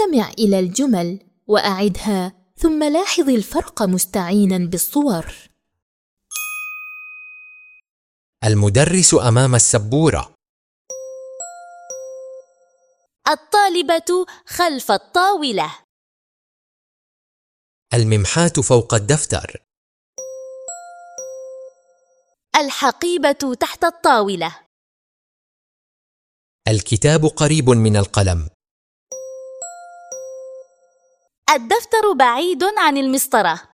استمع إلى الجمل وأعدها ثم لاحظ الفرق مستعينا بالصور. المدرس أمام السبورة. الطالبة خلف الطاولة. الممحاة فوق الدفتر. الحقيبة تحت الطاولة. الكتاب قريب من القلم. الدفتر بعيد عن المسطرة.